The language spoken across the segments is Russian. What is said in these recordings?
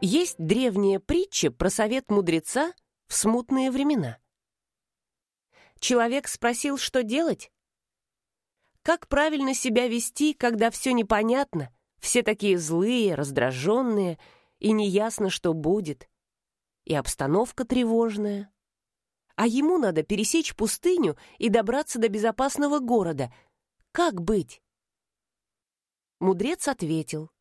Есть древняя притча про совет мудреца в смутные времена. Человек спросил, что делать? Как правильно себя вести, когда все непонятно, все такие злые, раздраженные, и неясно, что будет, и обстановка тревожная? А ему надо пересечь пустыню и добраться до безопасного города. Как быть? Мудрец ответил —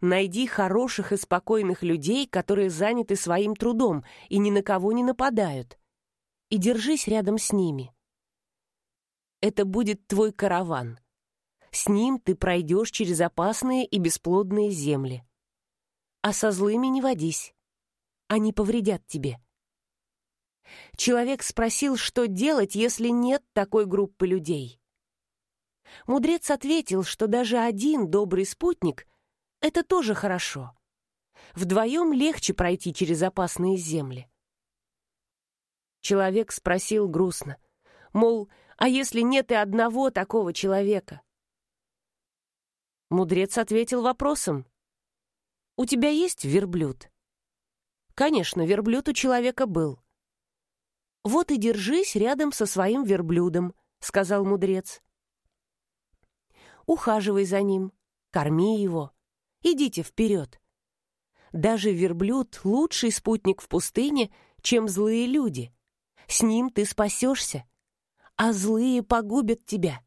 Найди хороших и спокойных людей, которые заняты своим трудом и ни на кого не нападают. И держись рядом с ними. Это будет твой караван. С ним ты пройдешь через опасные и бесплодные земли. А со злыми не водись. Они повредят тебе. Человек спросил, что делать, если нет такой группы людей. Мудрец ответил, что даже один добрый спутник — это тоже хорошо. Вдвоем легче пройти через опасные земли. Человек спросил грустно, мол, а если нет и одного такого человека? Мудрец ответил вопросом. «У тебя есть верблюд?» Конечно, верблюд у человека был. «Вот и держись рядом со своим верблюдом», — сказал мудрец. «Ухаживай за ним, корми его, Идите вперед. Даже верблюд — лучший спутник в пустыне, чем злые люди. С ним ты спасешься, а злые погубят тебя.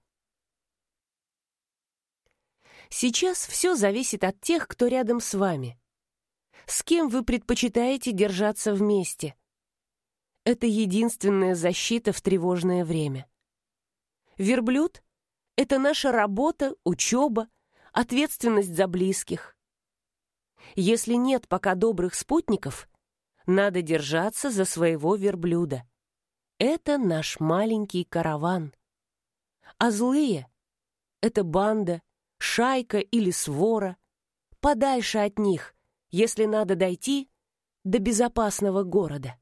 Сейчас все зависит от тех, кто рядом с вами. С кем вы предпочитаете держаться вместе? Это единственная защита в тревожное время. Верблюд — это наша работа, учеба — ответственность за близких. Если нет пока добрых спутников, надо держаться за своего верблюда. Это наш маленький караван. А злые — это банда, шайка или свора. Подальше от них, если надо дойти до безопасного города.